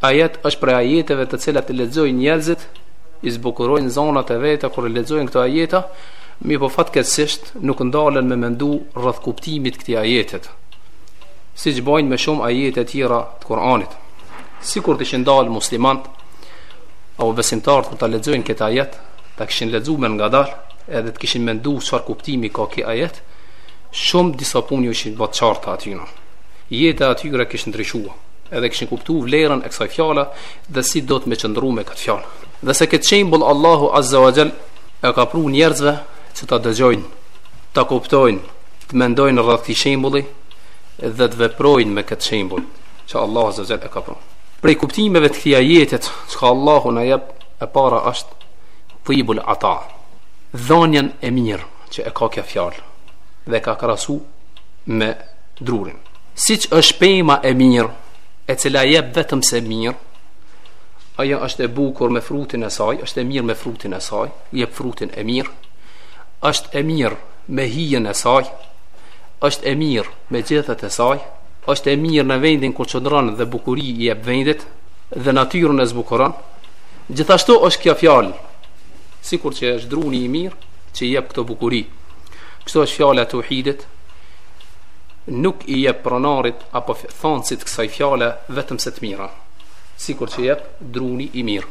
Ajet është prej ajeteve të cilat i lexojnë njerëzit, i zbukurojnë zanat e veta kur i lexojnë këto ajeta, mirëpo fatkeqësisht nuk ndalen me mendu rreth kuptimit të këtij ajetit, siç bëjnë me shumë ajete të tjera të Kur'anit. Sikur të ishin ndalë muslimanët apo besimtarët kur ta lexojnë këtë ajet, ta kishin lexuar me ngadalë, edhe të kishin mendu çfarë kuptimi ka ky ajet, shumë disa punë iu ishin bërë qarta aty. Jeta aty kishin ndryshuar. edhe kishin kuptu vlerën e kësaj fjale dhe si duhet me qëndru me këtë fjalë. Dhe se këtë shembull Allahu Azza wa Jall e ka pru njerëzve që ta dëgjojnë, ta kuptojnë, të mendojnë rreth këtij shembulli dhe të veprojnë me këtë shembull që Allahu Azza wa Jall e ka pru. Prej kuptimeve të këtij ajeti çka Allahu na jep e para është tibul ata, dhënien e mirë. që e ka kjo fjalë dhe e ka krahasu me drurin. Siç është pema e mirë, e cila jep vetëm se mirë, ajo është e bukur me frutin e saj, është e mirë me frutin e saj, jep frutin e mirë, është e mirë me hijen e saj, është e mirë me gjethet e saj, është e mirë në vendin ku qëndron dhe bukuri i jep vendit dhe natyrën e zbukuron, gjithashtu është kjo fjalë, sikur që është druni i mirë, që i jep këto bukuri. Kështu është fjala e tauhidit, nuk i jep pronarit apo thanësit kësaj fjale vetëm se të mira, sikur që jep druni i mirë.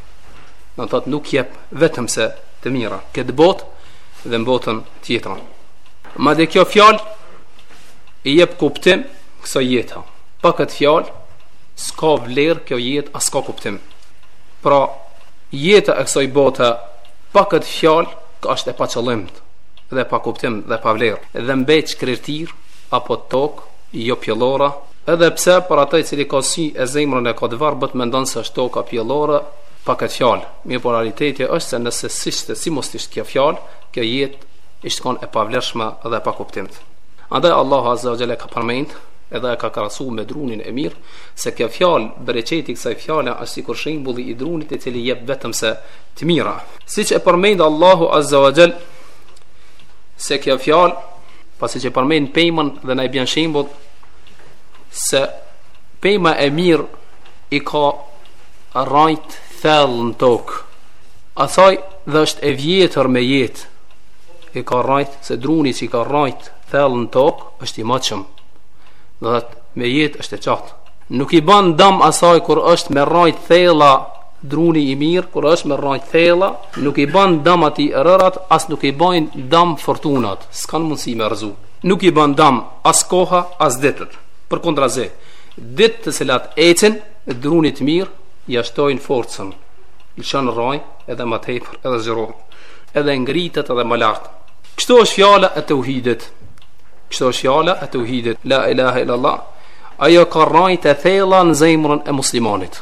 Do të thotë nuk jep vetëm se të mira këtë botë dhe në botën tjetër. Madje kjo fjalë i jep kuptim kësaj jeta. Pa këtë fjalë s'ka vlerë kjo jetë, as ka kuptim. Pra, jeta e kësaj bota Pa këtë fjalë është e paqëllimtë dhe e pakuptimtë dhe e pavlerë, dhe mbet shkretëtirë apo tokë, jo pjellora, edhe pse për atë i cili ka sy e zemrën e ka të verbët mendon se është toka pjellore pa këtë fjalë. Mirëpo realiteti është se nëse s'ishte, si mos t'ishte kjo fjalë, kjo jetë ishte kon e pavlershme dhe e pakuptimtë. Andaj Allahu Azza wa Jall e ka përmend edhe e ka krahasu me drunin e mirë se kjo fjalë bereqeti i kësaj fjale është sikur shembulli i drunit i cili jep vetëm se të mira. Siç e përmend Allahu Azza wa Jall se kjo fjalë pasi që përmend pemën dhe na i bën shembull se pema e mirë i ka rajt thellë në tokë. Asaj dhe është e vjetër me jetë. I ka rajt se druni që i ka rajt thellë në tokë është i moçëm. Dhe me jetë është e gjatë. Nuk i ban dam asaj kur është me rajt thella Druni i mirë kur është me rrajt thella, nuk i bën dam atij erërat, as nuk i bën dam fortunat, s'kanë mundësi me rrëzu. Nuk i bën dam as koha, as ditët. Përkundrazi, ditë të cilat ecin, drunit të mirë ja shtojnë forcën, lëshon rrajë edhe më tepër edhe zgjerohet, edhe ngritet edhe më lart. Kështu është fjala e teuhidit, kështu është fjala e teuhidit, la ilahe illallah, ajo ka rrajt e thella në zemrën e muslimanit.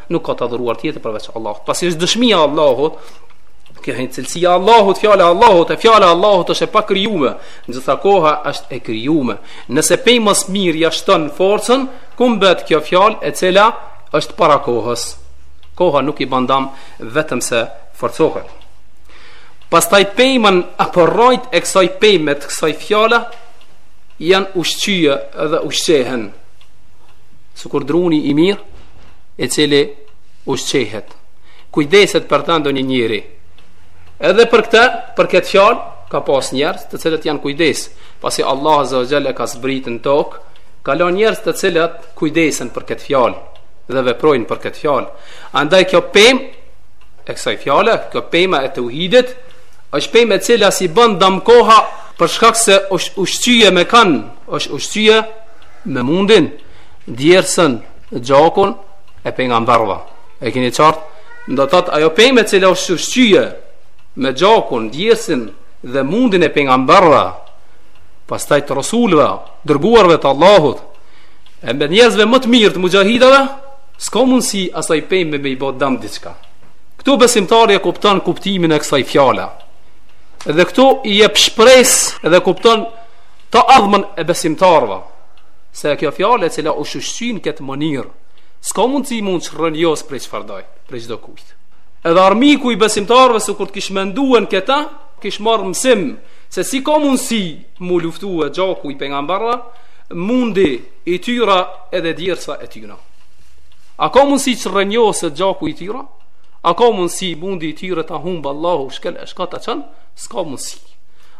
Nuk ka të adhuruar tjetër përveç Allahut. Pasi është dëshmia e Allahut, kjo është cilësia e Allahut, fjala e Allahut, e fjala e Allahut është e pakrijume. E gjitha koha është e krijume. Nëse pemës mirë ja shton forcën, ku mbet kjo fjalë e cila është para kohës? Koha nuk i ban dam vetëm se forcohet. Pastaj pemën apo rrajt e kësaj peme të kësaj fjale janë ushqye dhe ushqehen. sikur druni i mirë, i cili ushqehet. Kujdeset për të ndonjë njeri. Edhe për këtë, për këtë fjalë, ka pas njerëz të cilët janë kujdes, pasi Allah azza wa jall e ka zbrit në tokë, ka lënë njerëz të cilët kujdesen për këtë fjalë dhe veprojnë për këtë fjalë. Andaj kjo pemë e kësaj fjale, kjo pema e teuhidit, është pema e cila s'i ban dam koha për shkak se është ushqye me kan, është ushqye Me mundin, djersën, gjakun e pejgamberëve. E keni qartë? Do të thotë ajo pemë e cila është ushqye me gjakun, djersën dhe mundin e pejgamberëve, pastaj të resulëve, të dërguarve të Allahut, e me njerëzve më të mirë të muxhahidëve, s'ka mundësi asaj peme me i bo dam diçka. Këtu besimtari e kupton kuptimin e kësaj fjale. Dhe këtu i jep shpresë dhe kupton të ardhmen e besimtarëve, se kjo fjalë e cila është ushqy n'këtë mënyrë, s'ka mundësi mu çrrënjos prej çfarëdo, prej çdokujt. Edhe armiku i besimtarëve sikur të kish mendue këtë, kish marrë mësim, se si ka mundësi mu luftue gjaku i pejgamberve, mundi i tyra edhe djersa e tyna. A ka mundësi çrrënjoset gjaku i tyra? A ka mundësi mundi i tyra ta humbë Allahu shkel e shko ta çon? S'ka mundësi.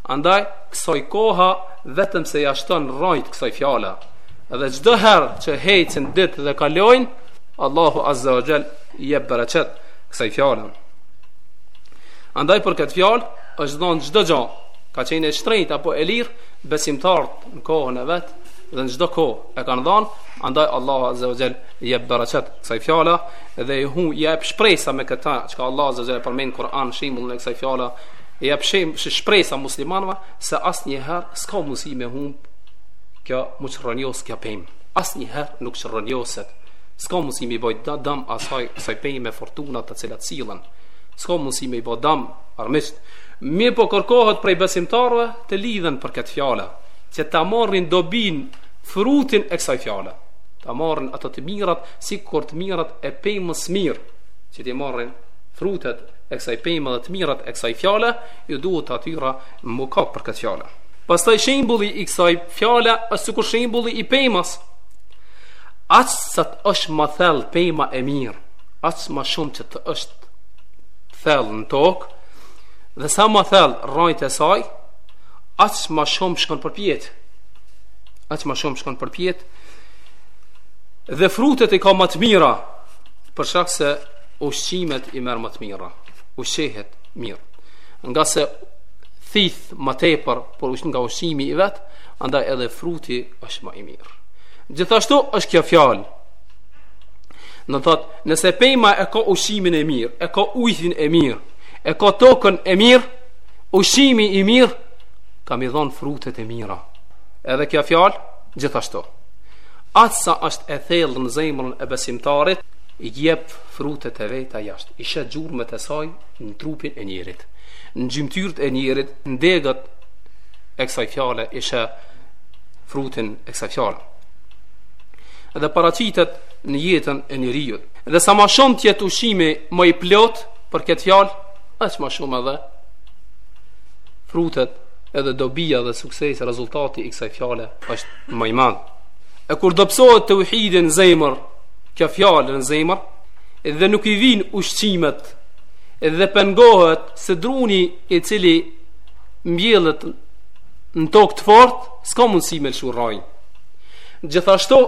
Andaj, Kësaj koha vetëm se ja shton rrajt kësaj fjala. Dhe çdo herë që hecin ditë dhe kalojnë, Allahu Azza wa Jall i jep bereqet kësaj fjale. Andaj për këtë fjalë është dhënë çdo gjë, ka qenë e shtrenjtë apo e lirë besimtarët në kohën e vet dhe në çdo kohë e kanë dhënë, andaj Allahu Azza wa Jall i jep bereqet kësaj fjale dhe ti i jep shpresa me këtë çka Allahu Azza wa Jall përmend në Kur'an shembullin e kësaj fjale Jep shpresa muslimanëve se asnjëherë s'ka mundësi me humb kjo m'u çrronjos kjo pemë. Asnjëherë nuk çrronjoset. S'ka mundësi me bo dam asaj kësaj pemë me fortuna të cilat sillen. S'ka mundësi me bo dam armiqt. Mirëpo kërkohet prej besimtarëve të lidhen për këtë fjalë, që ta marrin dobinë, frutin e kësaj fjale. Ta marrin ato të mirat, sikur të mirat e pemës s'mirë, që t'i marrin frutet e kësaj peme dhe të mirat e kësaj fjale, ju duhet atyre m'u kap për këtë fjale. Pastaj shembuli i kësaj fjale është sikur shembuli i pemës. Aq sa të është ma thellë pema e mirë, aq ma shumë që të është thellë në tokë dhe sa ma thellë rrajt e saj, aq ma shumë shkon përpjetë. Aq ma shumë shkon përpjetë. Dhe frutet i ka ma të mira, për shkak se ushqimet i merr ma të mira, ushqehet mirë. Ngase thith ma tepër për ushqim nga ushqimi i vet, andaj edhe fruti është ma i mirë. Gjithashtu është kjo fjalë. Do thotë, nëse pema e ka ushqimin e mirë, e ka ujin e mirë, e ka tokën e mirë, ushqimi i mirë ka me i dhon frutet e mira. Edhe kjo fjalë gjithashtu. Aq sa është e thellë në zemrën e besimtarit, I jep frutet e veta jashtë, i sheh gjurmët e saj në trupin e njerit, në gjymtyrët e njerit, në degët e kësaj fjale, i sheh frutin e kësaj fjale. Dhe paraqitet në jetën e njeriut. Dhe sa ma shumë t'jetë ushqimi ma i plotë për këtë fjalë, është ma shumë edhe frutet edhe dobia dhe suksesi rezultati i kësaj fjale është ma i madh. E kur dobësohet teuhidi n'zemër, kjo fjalë në zemër dhe nuk i vin ushqimet dhe pengohet se druni i cili mbjellet në tokë të fortë s'ka mundësi me lëshu rrajnë gjithashtu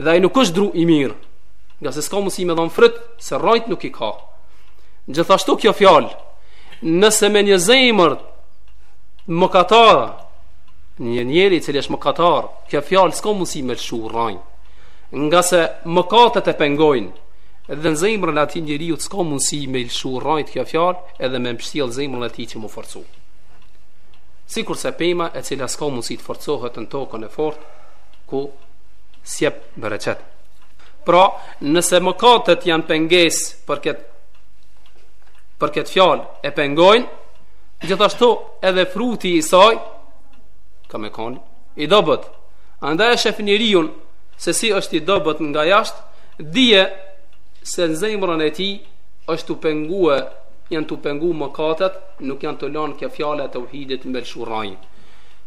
dhe ai nuk është dru i mirë ngase s'ka mundësi me dhonë fryt se rrajtë nuk i ka gjithashtu kjo fjalë nëse me një zemër mëkatare një njeri i cili është mëkatar, kjo fjalë s'ka mundësi me lëshu rrajnë. Ngase mëkatet e pengojnë dhe në zemrën e atij njeriu s'ka mundësi me i lëshu rrajt kjo fjalë edhe me mbështjell zemrën e tij që m'u forcu. Sikurse pema e cila s'ka mundësi të forcohet në tokën e fortë, ku s'jep bereqet. Pra, nëse mëkatet janë pengesë për këtë për këtë fjalë e pengojnë, gjithashtu edhe fruti i saj, ka me konë i dobët. Andaj e shef njeriun, se si është i dobët nga jashtë, dije se në zemrën e tij është tu e pengu, janë tu pengu mëkatet, nuk janë tu lanë kjo fjala e teuhidit me lshu rrajë.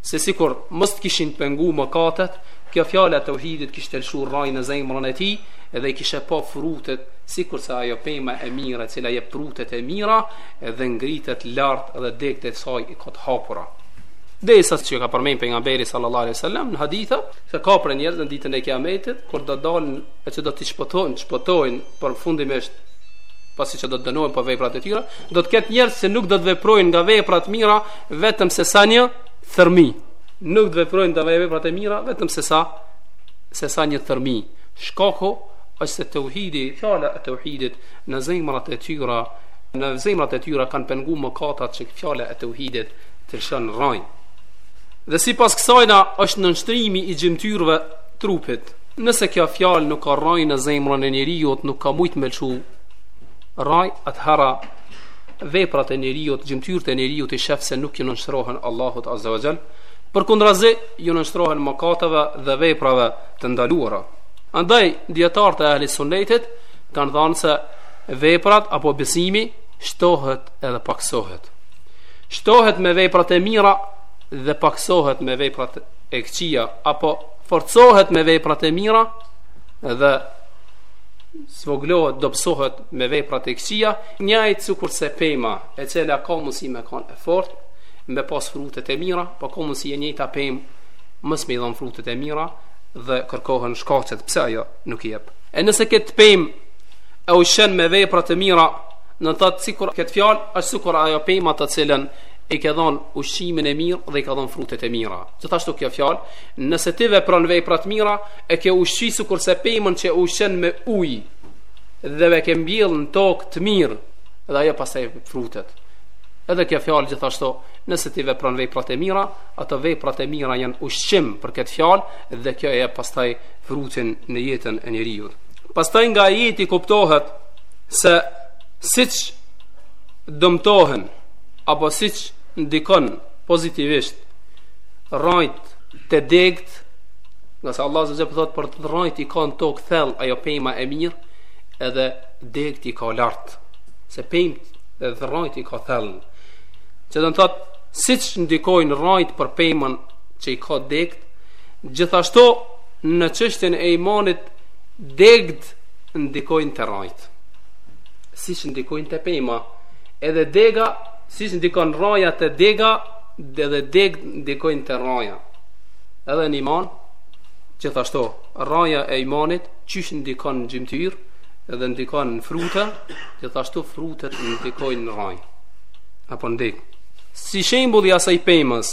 Se sikur mos të kishin pengu mëkatet, kjo fjala e teuhidit kishte lshu rrajë në zemrën e tij, edhe i kishe pa frutet, sikurse ajo pema e mirë, e cila jep frutet e mira, edhe ngritet lartë edhe degët e saj i ka të hapura. Dhe saqë ka përmend Pejgamberi sallallahu alaihi sallam në hadithe, Se ka prej njerëz në ditën e Kiametit, kur do dalin e që do të shpëtojnë, shpëtojnë përfundimisht, pasi që do të dënohen për veprat e tyre, do të ketë njerëz që nuk do të veprojnë nga veprat e mira vetëm se sa një thërmi. Nuk do të veprojnë nga veprat e mira vetëm se sa se sa një thërmi. Shkaku është se teuhidi, fjala e teuhidit në zemrat e tyre, në zemrat e tyre kanë pengu mëkatat që fjala e teuhidit të lëshon rrajë. Dhe sipas kësajna është nënshtrimi i gjymtyrëve trupit. Nëse kjo fjalë nuk ka rrajë në zemrën e njeriut, nuk ka mujt me lëshu rrajë, atëherë veprat e njeriut, gjymtyrët e njeriut i shef se nuk ju nënshtrohen Allahut Azza wa Jall, përkundrazi ju nënshtrohen mëkateve dhe veprave të ndaluara. Andaj dijetarët e ahli sunnetit kanë thënë se veprat apo besimi shtohet edhe paksohet. Shtohet me veprat e mira dhe pakësohet me veprat e këqija apo forcohet me veprat e mira dhe zvoglohet, dobësohet me veprat e këqija, njajt sikurse pema, e cila ka mundësi me kanë e fort, me pas frutet e mira, po ka mundësi e njëjta pemë, mos me i dhanë frutet e mira, dhe kërkohen shkaqet, pse ajo nuk i jep. E nëse këtë pemë, e ushqen me veprat e mira, Do të thotë sikur këtë fjalë është sikur ajo pema të cilën i ke dhanë ushqimin e mirë dhe i ka dhanë frutet e mira. Gjithashtu kjo fjalë, nëse ti vepron vepra të mira, e ke ushqy sikurse pemën që e ushqen me ujë dhe e ke mbjellë në tokë të mirë dhe ajo pastaj frutet. Edhe kjo fjalë gjithashtu, nëse ti vepron veprat e mira, ato veprat e mira janë ushqim për këtë fjalë dhe kjo e jep pastaj frutin në jetën e njeriut. Pastaj nga ajeti kuptohet se siç dëmtohen apo siç ndikon pozitivisht rrajt te degët, ngase Allahu Azza wa Jall thotë për të rrajt i ka në tokë thell ajo pema e mirë, edhe degët i ka lartë, se pema dhe rrajt i ka thell. Që do të thotë, siç ndikojnë rrajt për pemën që i ka degët, gjithashtu në çështjen e imanit degët, ndikojnë te rrajtë. Siç ndikojnë te pema, edhe dega, siç ndikon rraja te dega, edhe degët ndikojnë te rraja. Edhe në iman, gjithashtu, rraja e imanit qysh ndikon në gjymtyr, edhe ndikon në fruta, gjithashtu frutet ndikojnë në rraj. Apo ndik. Si shembulli i asaj pemës,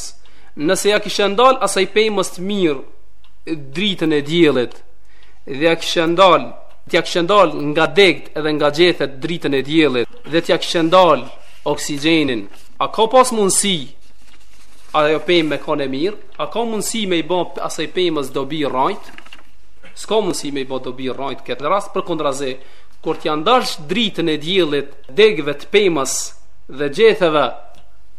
nëse ja kishe ndal asaj pemës të mirë dritën e diellit, dhe ja kishte ndal, t'ja kishte ndal nga degët dhe nga gjethet dritën e diellit dhe t'ja kishte ndal oksigjenin. A ka pas mundësi ajo pemë me kanë mirë? A ka mundësi me i bë asaj pemës dobi rrajt? S'ka mundësi me i bë dobi rrajt këtë rast përkundrazi. Kur t'ja ndalsh dritën e diellit degëve të pemës dhe gjetheve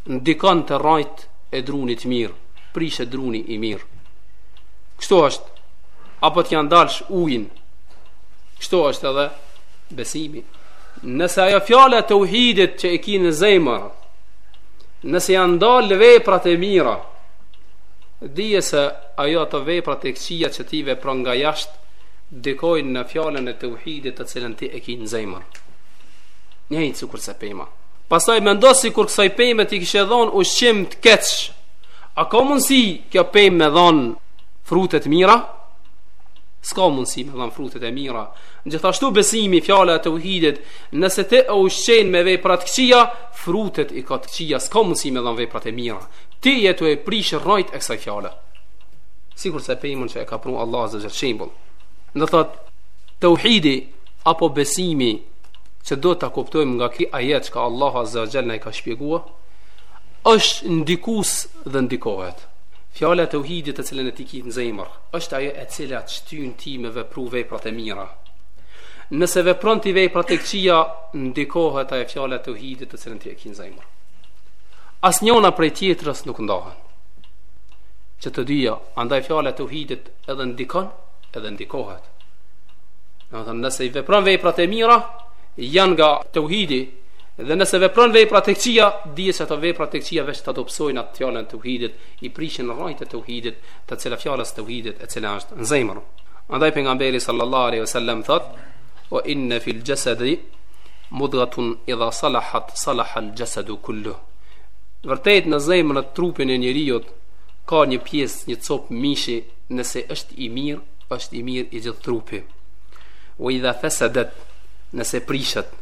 ndikon te rrajt e drunit të mirë, prishet druni i mirë. Kështu është. apo t'ja ndalsh ujin. Kështu është edhe besimi. Nëse ajo fjala e teuhidit që e ki në zemër, nëse janë ndalë veprat e mira, dije se ajo ato veprat e këqija që ti vepron nga jashtë, ndikojnë në fjalën e teuhidit të cilën ti e ki në zemër. Njëjtë sikur se pema. Pastaj mendo sikur kësaj peme t'i kishe dhon ushqim të keq. A ka mundsi kjo pemë me dhon frute t'mira, s'ka mundësi me dhanë frutet e mira. Gjithashtu besimi, fjala e teuhidit, nëse ti e ushqenë me vepra t'këqija, frutet i ka të këqija, s'ka mundësi me dhanë veprat e mira. Ti jetu e prishë rrajt e kësaj fjale. Sikur se pemën që e ka pru Allahu azze ue xhel shembull. Domethënë, teuhidi, apo besimi, që do të kuptojmë nga ky ajet që ka Allahu azze ue xhel na i ka shpjegua, është ndikues dhe ndikohet. Fjala e teuhidit të cilën e ti ki n'zemër, është ajo e cila të shtyn ti me vepru vepra të mira. Nëse vepron ti vepra të këqija, ndikohet ajo fjala e teuhidit të cilën ti e ki n'zemër. As njona prej tjetrës nuk ndahen. Që të dyja, andaj fjala e teuhidit edhe ndikon, edhe ndikohet. Domethënë, nëse i vepron veprat e mira, janë nga teuhidi, Dhe nëse vepron vepra të këqija, dije se ato vepra të këqija veç ta dobësojnë atë fjalën e teuhidit, i prishin rrajt e teuhidit, të cila fjalës teuhidit e cila është në zemër. Andaj pejgamberi sallallahu alaihi wasallam thot: "O inna fil jasadi mudghatun idha salahat salaha al jasadu kullu." Vërtet në zemrën, në trupin e njeriut ka një pjesë, një cop mishi, nëse është i mirë, është i mirë i gjithë trupi. O idha fasadat nëse prishet,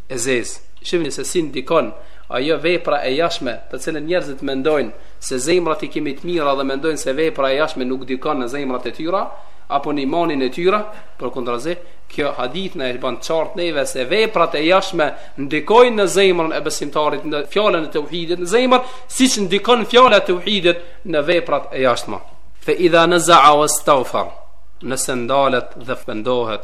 e zezë. Shihni se si ndikon ajo vepra e jashtme, të cilën njerëzit mendojnë se zemrat i kemi të mira dhe mendojnë se vepra e jashtme nuk ndikon në zemrat e tyre apo në imanin e tyre, përkundrazi, kjo hadith na e ban qartë neve se veprat e jashtme ndikojnë në zemrën e besimtarit, në fjalën e teuhidit, në zemër, siç ndikon fjala e teuhidit në veprat e jashtme. Fa idha naza'a wastaghfar, nëse ndalet dhe pendohet,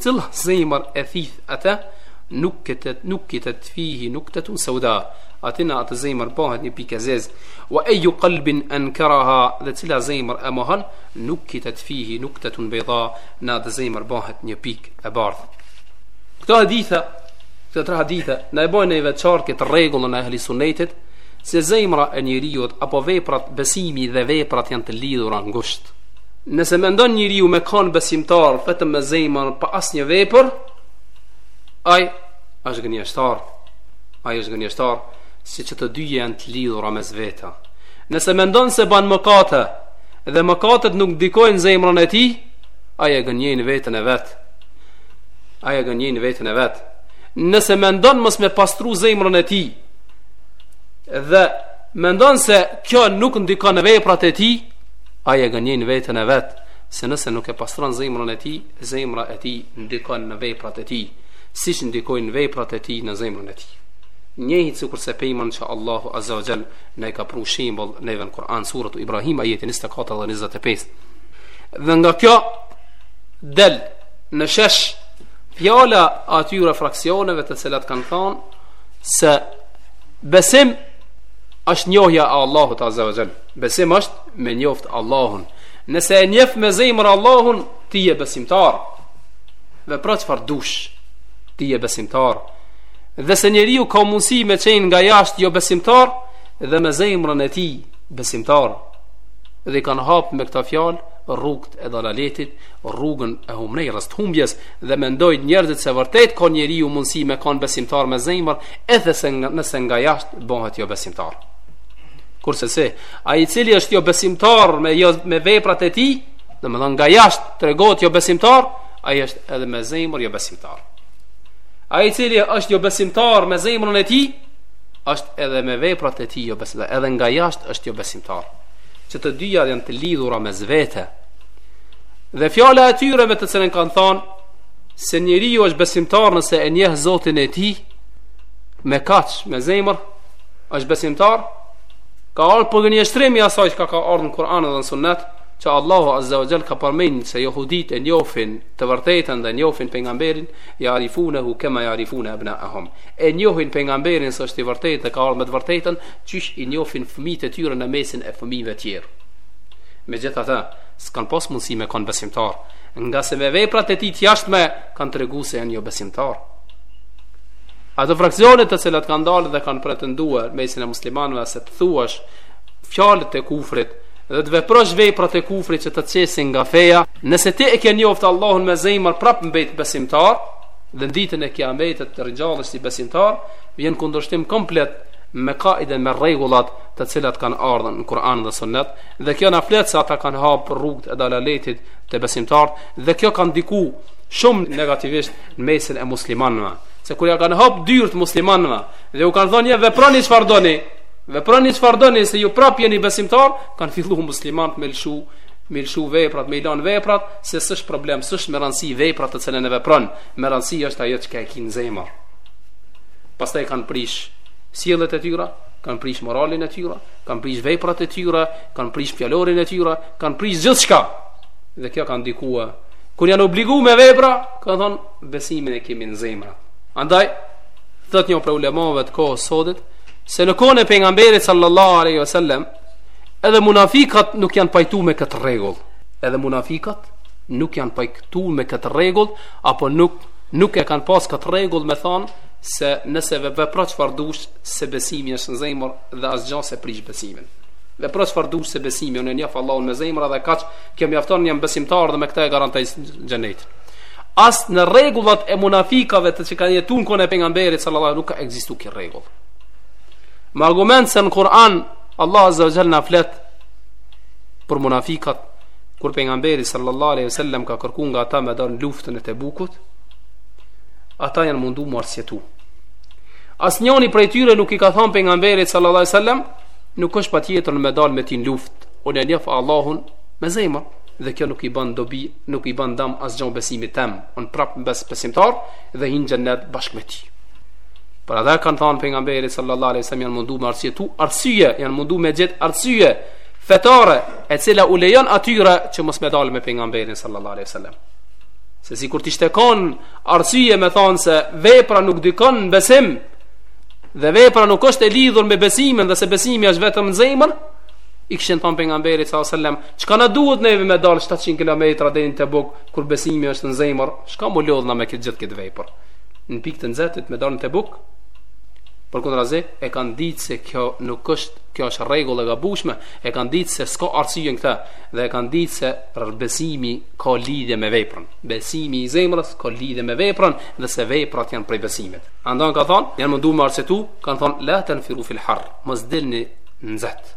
Cila zemër e thith atë nukite nukitet fihi nuktetun sauda atë në atë zemër bëhet një pikë e zezë wa ayyu qalbin ankaraha dhe cila zemër e mohon nukitet fihi nuktetun bejda në atë zemër bëhet një pikë e bardhë këto haditha këto tre haditha na e bojnë neve qartë këtë rregullën e ahli sunnetit se zemra e njeriut apo veprat besimi dhe veprat janë të lidhura ngushtë Nëse mendon njeriu me kanë besimtar vetëm me zemër pa asnjë vepër, ai është gënjeshtar. Ai është gënjeshtar siç të dyja janë të lidhura mes veta. Nëse mendon se ban mëkate dhe mëkatet nuk ndikojnë zemrën e tij, ai e gënjen veten e vet. Ai e gënjen veten e vet. Nëse mendon mos me pastru zemrën e tij dhe mendon se kjo nuk ndikon në veprat e tij, Ai e gënjen veten e vet, se nëse nuk e pastron zemrën e tij, zemra e tij ndikon në veprat e tij, siç ndikojnë veprat e tij në zemrën e tij. Njëjtë sikurse pemën që Allahu Azza wa Jall na e ka pru shembull neve në Kur'an, Suratu Ibrahim, ajeti njëzet e katër dhe njëzet e pesë. Dhe nga kjo del në shesh fjala e atyre fraksioneve të cilat kanë thanë se besim është njohja e Allahut Azza wa Jall. Besim është me njoft Allahun. Nëse e njef me zemër Allahun, ti je besimtar. Vepro çfarë dush, ti je besimtar. Dhe se njeriu ka mundësi me qenë nga jashtë jo besimtar, dhe me zemrën e tij besimtar. Dhe i kanë hap me këtë fjalë, rrugët e dalaletit, rrugën e humnerës të humbjes, dhe mendojnë njerëzit se vërtet ka njeriu mundësi me kanë besimtar me zemër, edhe se nëse nga jashtë bëhet jo besimtar. Kurse se, ai i cili është jo besimtar me, jo, me veprat e tij, domethënë nga jashtë tregohet jo besimtar, ai është edhe me zemër jo besimtar. Ai i cili është jo besimtar me zemrën e tij, është edhe me veprat e tij jo besimtar, edhe nga jashtë është jo besimtar. Që të dyja janë të lidhura mes vete. Dhe fjala e tyre me të cilën kanë thanë, se njeriu është besimtar nëse e njeh Zotin e tij, me kaq, me zemër, është besimtar, ka ardh përgënjeshtrimi i asaj që ka ardh në Kur'an dhe në Sunnet, që Allahu Azza wa Jall ka përmendur se jehudit e njofin të vërtetën dhe njofin pejgamberin, ja arifunehu kema ja arifune abna'ahum. E njohin pejgamberin se është i vërtetë dhe ka ardh me të vërtetën, qysh i njofin fëmijët e tyre në mesin e fëmijëve të tjerë. Megjithatë, s'kan pas mundësi me kon besimtar, ngase me veprat e tij të jashtme kanë tregu se janë jo besimtar. Ato fraksione të cilat kanë dalë dhe kanë pretenduar mesin e muslimanëve se të thuash fjalët e kufrit dhe të veprosh veprat e kufrit që të qesin nga feja, nëse ti e ke njoft Allahun me zemër prap mbet besimtar dhe në ditën e Kiametit të ringjallësh si besimtar, vjen kundërshtim komplet me kaiden me rregullat të cilat kanë ardh në Kur'an dhe Sunnet dhe kjo na flet se ata kanë hap rrugët e dalaletit te besimtarët dhe kjo ka ndiku shumë negativisht në mesin e muslimanëve. Se kur ja kanë hap dyrt muslimanëve dhe u kanë thonë ja veproni çfarë doni, veproni çfarë doni se ju prap jeni besimtar, kanë fillu muslimanët me lshu me lshu veprat, me i lan veprat, se s'është problem, s'është me rëndësi vepra të cilën e vepron, me rëndësi është ajo që e ki n'zemër. Pastaj kanë prish sjelljet e tyra, kanë prish moralin e tyra, kanë prish veprat e tyra, kanë prish fjalorin e tyra, kanë prish gjithçka. Dhe kjo ka ndikuar. Kur janë obliguar me vepra, kanë thonë besimin e kemi në zemër. Andaj, thot një prej ulemave të kohës sotit, se në kohën e pejgamberit sallallahu aleyhi ve sellem, edhe munafikat nuk janë pajtu me këtë rregull. Edhe munafikat nuk janë pajtu me këtë rregull, apo nuk, nuk e kanë pas këtë rregull me thonë, se nëse ve vepro çfarë dush se besimi është në zemër dhe asgjë s'e prish besimin. Vepro çfarë dush se besimi unë e njoh Allahun me zemër dhe kaq kjo mjafton jam besimtar dhe me këtë e garantoj xhenetin. As në rregullat e munafikave që kanë jetu në kohën e pejgamberit sallallahu alaihi wasallam nuk ka ekzistu ky rregull. Me argument se në Kur'an Allah azza wa jalla na flet për munafikat kur pejgamberi sallallahu alaihi wasallam ka kërku nga ata me dalë në luftën e Tebukut, ata janë mundu m'u arsyetu. Asnjoni prej tyre nuk i ka thonë pejgamberit sallallahu sallam, nuk është patjetër unë me dal me ti në luft, unë e njof Allahun me zemër, dhe kjo nuk i ban dobi nuk i bën dëm asgjë besimit tem, unë prap mbes besimtar dhe hi n'xhennet bashkë me ty. Por ata kanë thënë pejgamberit sallallahu alaihi wasallam janë mundu m'u arsyetu, arsye janë mundu me gjet arsye fetare e cila u lejon atyre që mos me dalë me pejgamberin sallallahu alaihi wasallam. Se sikur t'ishte kon arsye me thonë se vepra nuk ndikon në besim Dhe vepra nuk është e lidhur me besimin dhe se besimi është vetëm në zemër I kishin thonë pejgamberit s.a.s. Çka na duhet neve me dalë 700 kilometra deri në Tebuk, kur besimi është në zemër, çka me u lodh na me këtë gjithë këtë vepër? Në pikë të nxehtit me dalë në Tebuk, përkundrazi, e kanë ditë se kjo nuk është, kjo është rregull e gabushme, e kanë ditë se s'ka arsyen këta, dhe e kanë ditë se besimi ka lidhje me veprën. Besimi i zemrës ka lidhje me veprën dhe se veprat janë prej besimit. Andaj kanë thonë, janë mundu me u arsyetu, kanë thonë, la tenfiru fil harr, mos dilni në nxehtë.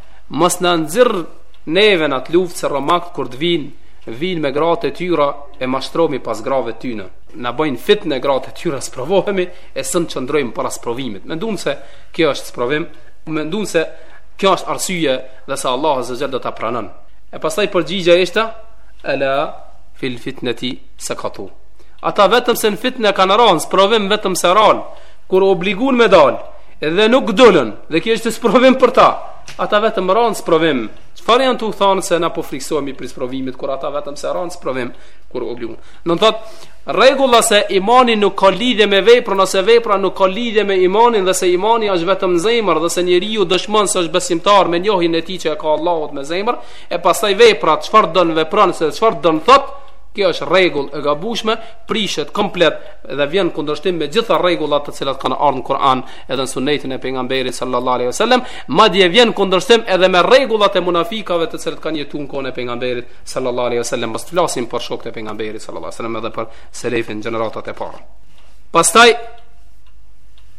Mos na nxirr neve në atë luftë se romakët kur të vinë, vinë me gratë e tyra e mashtrohmi pas grave tyne. Na bëjnë fitne gratë e tyra, sprovohemi e s'un qëndrojmë para sprovimit. Mendun se kjo është sprovim, mendun se kjo është arsye dhe se Allahu azze ue xhel do ta pranon. E pastaj përgjigja ishte, ela fil fitneti sekatu. Ata vetëm se në fitne kanë ranë, në sprovim vetëm se ranë, kur u obligun me dalë, Dhe nuk dolën, dhe kjo është sprovim për ta. Ata vetëm ranë në sprovim. Çfarë janë tu thonë se na po friksohemi prej sprovimit kur ata vetëm se ranë në sprovim kur u luan. Do thot rregulla se imani nuk ka lidhje me veprën ose vepra nuk ka lidhje me imanin dhe se imani është vetëm zemër dhe se njeriu dëshmon se është besimtar me njohjen e tij që e ka Allahut me zemër e pastaj veprat çfarë don vepron ose çfarë don thot kjo është rregull e gabueshme prishet komplet dhe vjen në kundërshtim me gjitha rregullat të cilat kanë ardhur në Kur'an edhe në Sunetin e pejgamberit sallallahu alaihi wasallam, madje vjen në kundërshtim edhe me rregullat e munafikave të cilët kanë jetuar në kohën e pejgamberit sallallahu alaihi wasallam, mos flasim për shokët e pejgamberit sallallahu alaihi wasallam edhe për selefin gjeneratat e para. Pastaj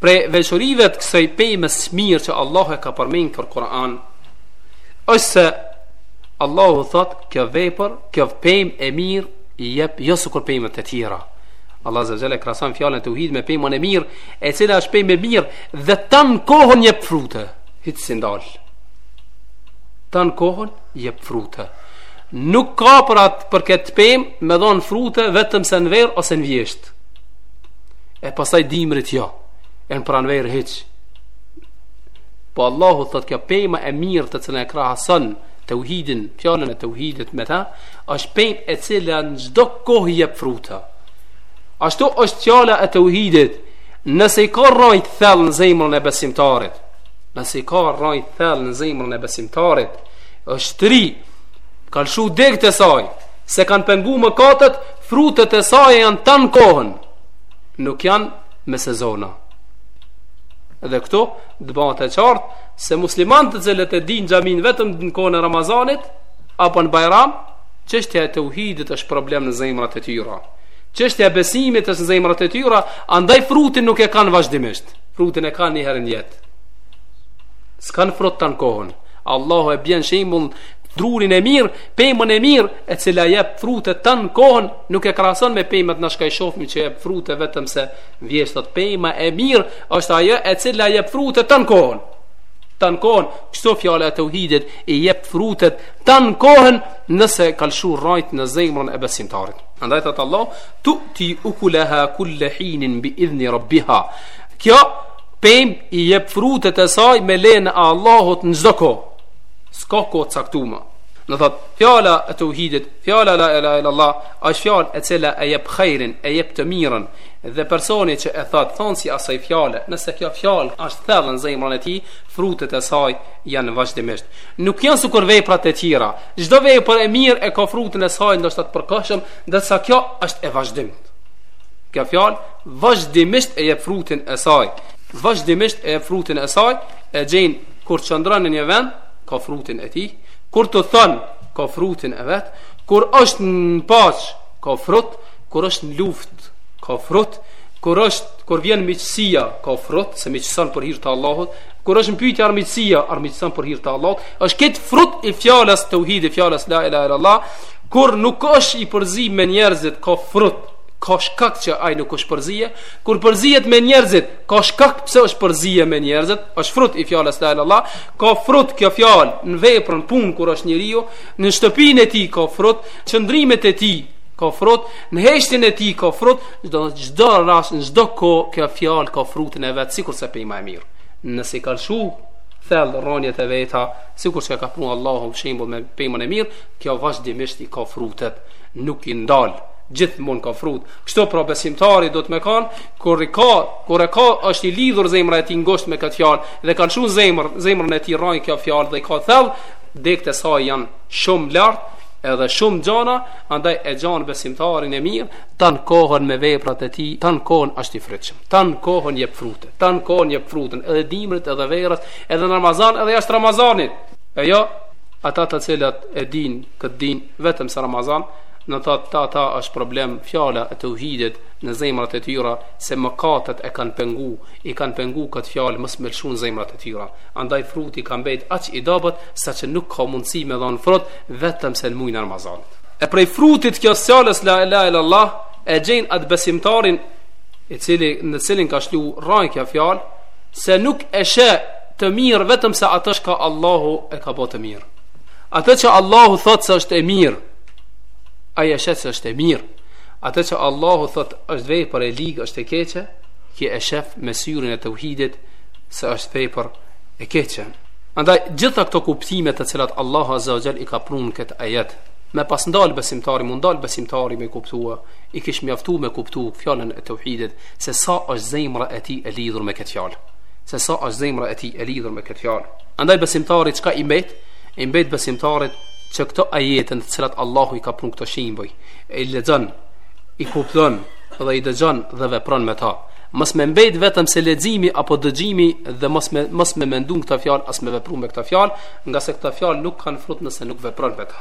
prej veçorive të kësaj peme së mirë që Allahu e ka përmendur në Kur'an, është se Allahu thotë kjo vepër, kjo pemë e mirë i jep jo sikur pemët e tjera. Allah azze ue xhel e krahason fjalën e teuhidit me pemën e mirë, e cila është pemë e mirë dhe tan kohën jep frutë. Hiç s'i ndal. Tan kohën jep frutë. Nuk ka për atë për këtë pemë me dhon frutë vetëm se në verë ose në vjeshtë. E pastaj dimrit jo. E në pranverë hiç. Po Allahu thotë kjo pema e mirë të cilën e krahason teuhidin, fjalën e teuhidit me ta, Është pemë e cila në çdo kohë jep fruta. Ashtu është fjala e teuhidit, nëse i ka rrajtë thellë në zemrën e besimtarit, nëse i ka rrajtë thellë në zemrën e besimtarit, është shtri, ka lshu degët e saj, s'e kanë pengu mëkatet, frutët e saj janë tanë kohën, nuk janë me sezona. Dhe këtu t'bahet e qartë, se muslimanët të cilët e dinë xhaminë vetëm në kohën e Ramazanit, apo në Bajram, çështja e teuhidit është problem në zemrat e tyre. Çështja e besimit është në zemrat e tyre, andaj frutin nuk e kanë vazhdimisht. Frutin e kanë një herë në jetë. S'kan frut tan kohën. Allahu e bjen shembull drurin e mirë, pemën e mirë, e cila jep frute tan kohën, nuk e krahason me pemët na çka i shohmi që jep frute vetëm se vjeshtës pema e mirë, është ajo e cila jep frute tan kohën. Tan kohën, kështu fjala e teuhidit, i jep frutet tan kohën nëse ka lëshu rrajt në zemrën e besimtarit. Andaj thotë Allah, tu ti ukuleha kulle hinin bi idhni rabbiha. Kjo pemë i jep frutet e saj me lejen e Allahut në çdo kohë. S'ka kohë të caktume. Domethënë, fjala e teuhidit, fjala la ilaha illallah, është fjala e cila e jep hajrin, e jep të mirën, dhe personi që e thotë, thënësi i asaj fjale, nëse kjo fjalë është thellë në zemrën e tij, frutet e saj, janë vazhdimisht. Nuk janë sikur veprat e tjera. Çdo vepër e mirë e ka frutin e saj ndoshta të përkohshëm, ndërsa kjo është e vazhdimtë. Kjo fjalë vazhdimisht e jep frutin e saj. Vazhdimisht e jep frutin e saj, e gjen kur qëndron në një vend, ka frutin e tij. Kur udhëton, ka frutin e vet. Kur është në paqe, ka frut. Kur është në luftë, ka frut. Kur është kur vjen miqësia, ka frut, se miqëson për hir të Allahut. Kur është në pyetje armiqësia, armiqëson për hir të Allahut, është këtë frut i fjalës teuhid, i fjalës la ilaha illallah, kur nuk është i përzi me njerëzit, ka frut, ka shkak që ai nuk është përzie, kur përzihet me njerëzit, ka shkak pse është përzie me njerëzit, është frut i fjalës la ilaha illallah, ka frut kjo fjalë në veprën, punë kur është njeriu, në shtëpinë e tij ka frut, qëndrimet e tij ka frut, në heshtjen e tij ka frut, çdo çdo rast, çdo kohë kjo fjalë ka frutin e vet, sikurse pema e mirë. nëse ka lëshu thellë rrënjët e veta, sikurse ka pru Allahu shembull me pemën e mirë, kjo vazhdimisht i ka frutet, nuk i ndal, gjithmonë ka frut. Kështu pra besimtari duhet me kanë, kur i ka, kur e ka, është i lidhur zemra e tij ngusht me këtë fjalë, dhe ka lëshu në zemër, zemrën e tij rrënjë kjo fjalë dhe i ka thellë, degët e saj janë shumë lart, edhe shumë gjana, andaj e gjen besimtarin e mirë, tanë kohën me veprat e tij, tanë kohën është i frytshëm. Tan kohën jep frutën, tan kohën jep frutën, edhe dimrit, edhe verës, edhe në Ramazan, edhe jashtë Ramazanit. E jo, ata të cilët e din, këtë din, vetëm se n'Ramazan, domethënë te ata është problem fjala e teuhidit në zemrat e tyra, se mëkatet e kanë pengu, i kanë pengu këtë fjalë mos me lëshu në zemrat e tyra. Andaj fruti ka mbet aq i dobët, saqë nuk ka mundësi me dhanë frut, vetëm se në mujin e Ramazanit. E prej frutit kësaj fjalës la ilaha illallah, e gjen atë besimtarin i cili në të cilin ka lshu rraj kjo fjalë se nuk e shë të mirë vetëm se atë çka Allahu e ka bo të mirë. Atë që Allahu thot se është e mirë, ai e sheh se është e mirë. Atë që Allahu thot është vepër e ligë, është e keqe, ky e shef me syrin e teuhidit se është vepër e keqe. Andaj gjitha këto kuptime të cilat Allahu Azza wa Jall i ka prun në këtë ajet, m'u pas ndal besimtari, m'u ndal besimtari me kuptua i kish mjaftu me kuptu fjallën e teuhidit, se sa është zemra e tij e lidhur me këtë fjalë. Se sa është zemra e tij e lidhur me këtë fjalë. Andaj besimtarit çka i mbet, i mbet besimtarit që këto ajete të cilat Allahu i ka prun këto shembuj, e i lexon, i kupton dhe i dëgjon dhe vepron me ta. Mos me mbet vetëm te leximi apo dëgjimi dhe mos me mos me mendu n'këtë fjalë as me vepru me këtë fjalë, ngase këto fjalë nuk kanë frut nëse nuk vepron me ta.